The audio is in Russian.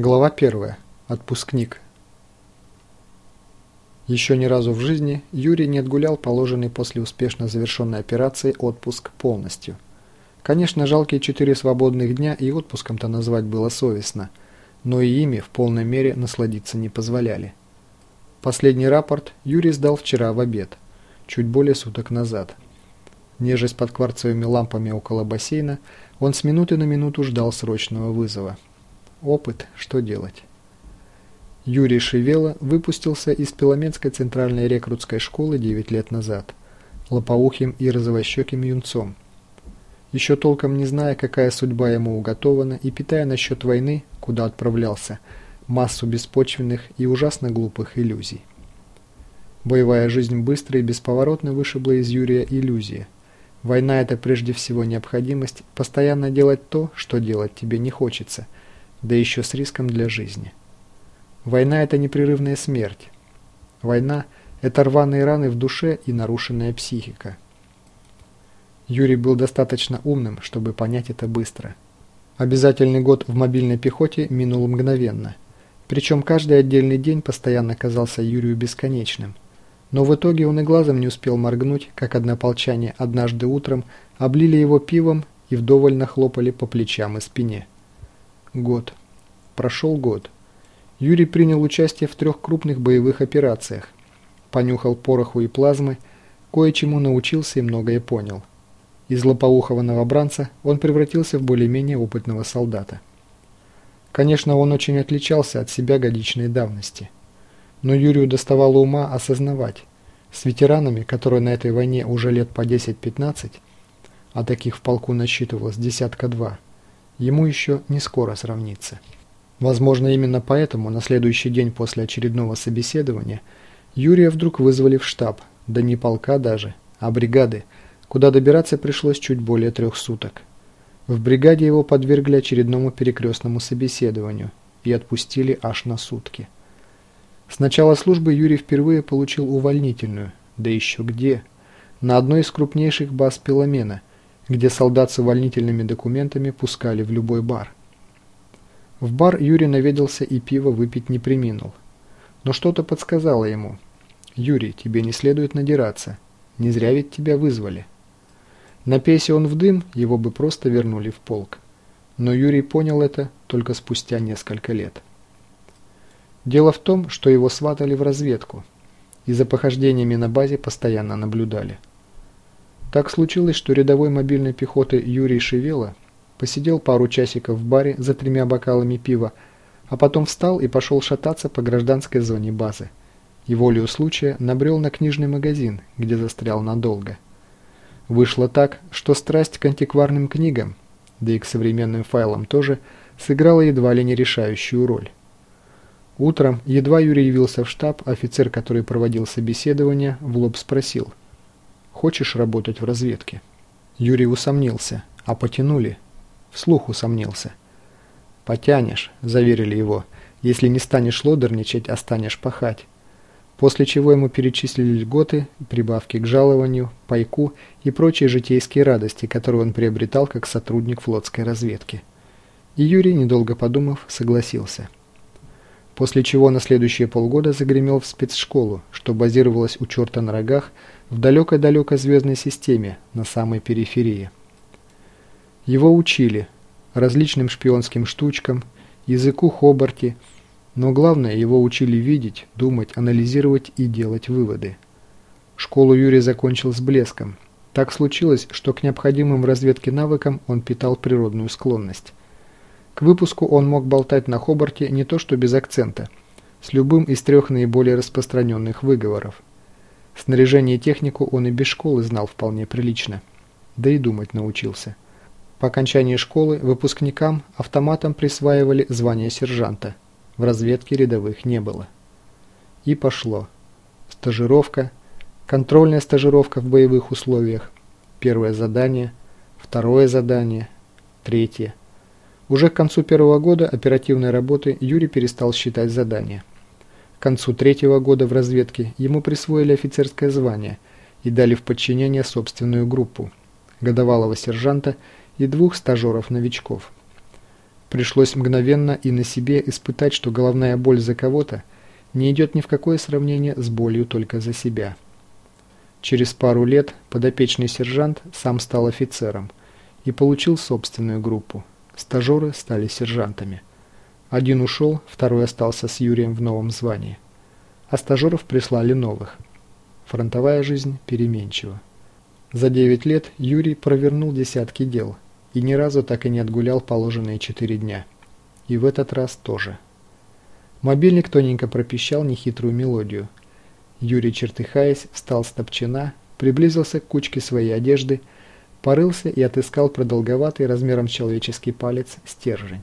Глава 1. Отпускник. Еще ни разу в жизни Юрий не отгулял положенный после успешно завершенной операции отпуск полностью. Конечно, жалкие четыре свободных дня и отпуском-то назвать было совестно, но и ими в полной мере насладиться не позволяли. Последний рапорт Юрий сдал вчера в обед, чуть более суток назад. Нежесть под кварцевыми лампами около бассейна, он с минуты на минуту ждал срочного вызова – Опыт, что делать? Юрий Шевела выпустился из Пеломенской центральной рекрутской школы 9 лет назад, лопоухим и розовощеким юнцом. Еще толком не зная, какая судьба ему уготована, и питая насчет войны, куда отправлялся, массу беспочвенных и ужасно глупых иллюзий. Боевая жизнь быстро и бесповоротно вышибла из Юрия иллюзии. Война – это прежде всего необходимость постоянно делать то, что делать тебе не хочется – да еще с риском для жизни. Война – это непрерывная смерть. Война – это рваные раны в душе и нарушенная психика. Юрий был достаточно умным, чтобы понять это быстро. Обязательный год в мобильной пехоте минул мгновенно. Причем каждый отдельный день постоянно казался Юрию бесконечным. Но в итоге он и глазом не успел моргнуть, как однополчане однажды утром облили его пивом и вдоволь нахлопали по плечам и спине. Год. Прошел год. Юрий принял участие в трех крупных боевых операциях. Понюхал пороху и плазмы, кое-чему научился и многое понял. Из лопоухого новобранца он превратился в более-менее опытного солдата. Конечно, он очень отличался от себя годичной давности. Но Юрию доставало ума осознавать, с ветеранами, которые на этой войне уже лет по 10-15, а таких в полку насчитывалось десятка-два, ему еще не скоро сравниться. Возможно, именно поэтому на следующий день после очередного собеседования Юрия вдруг вызвали в штаб, да не полка даже, а бригады, куда добираться пришлось чуть более трех суток. В бригаде его подвергли очередному перекрестному собеседованию и отпустили аж на сутки. С начала службы Юрий впервые получил увольнительную, да еще где, на одной из крупнейших баз Пеломена – где солдат с увольнительными документами пускали в любой бар. В бар Юрий наведался и пиво выпить не приминул. Но что-то подсказало ему. «Юрий, тебе не следует надираться. Не зря ведь тебя вызвали». Напейся он в дым, его бы просто вернули в полк. Но Юрий понял это только спустя несколько лет. Дело в том, что его сватали в разведку, и за похождениями на базе постоянно наблюдали. Так случилось, что рядовой мобильной пехоты Юрий Шевела посидел пару часиков в баре за тремя бокалами пива, а потом встал и пошел шататься по гражданской зоне базы. И волею случая набрел на книжный магазин, где застрял надолго. Вышло так, что страсть к антикварным книгам, да и к современным файлам тоже, сыграла едва ли не решающую роль. Утром, едва Юрий явился в штаб, офицер, который проводил собеседование, в лоб спросил – Хочешь работать в разведке?» Юрий усомнился. «А потянули?» Вслух усомнился. «Потянешь», – заверили его. «Если не станешь лодерничать, а станешь пахать». После чего ему перечислили льготы, прибавки к жалованию, пайку и прочие житейские радости, которые он приобретал как сотрудник флотской разведки. И Юрий, недолго подумав, согласился. После чего на следующие полгода загремел в спецшколу, что базировалась у черта на рогах – в далекой-далекой звездной системе, на самой периферии. Его учили различным шпионским штучкам, языку Хобарти, но главное, его учили видеть, думать, анализировать и делать выводы. Школу Юрий закончил с блеском. Так случилось, что к необходимым в разведке навыкам он питал природную склонность. К выпуску он мог болтать на Хобарте не то что без акцента, с любым из трех наиболее распространенных выговоров – Снаряжение и технику он и без школы знал вполне прилично. Да и думать научился. По окончании школы выпускникам автоматом присваивали звание сержанта. В разведке рядовых не было. И пошло. Стажировка, контрольная стажировка в боевых условиях, первое задание, второе задание, третье. Уже к концу первого года оперативной работы Юрий перестал считать задания. К концу третьего года в разведке ему присвоили офицерское звание и дали в подчинение собственную группу – годовалого сержанта и двух стажеров-новичков. Пришлось мгновенно и на себе испытать, что головная боль за кого-то не идет ни в какое сравнение с болью только за себя. Через пару лет подопечный сержант сам стал офицером и получил собственную группу. Стажеры стали сержантами. Один ушел, второй остался с Юрием в новом звании. А стажеров прислали новых. Фронтовая жизнь переменчива. За 9 лет Юрий провернул десятки дел и ни разу так и не отгулял положенные 4 дня. И в этот раз тоже. Мобильник тоненько пропищал нехитрую мелодию. Юрий, чертыхаясь, встал с топчина, приблизился к кучке своей одежды, порылся и отыскал продолговатый размером человеческий палец стержень.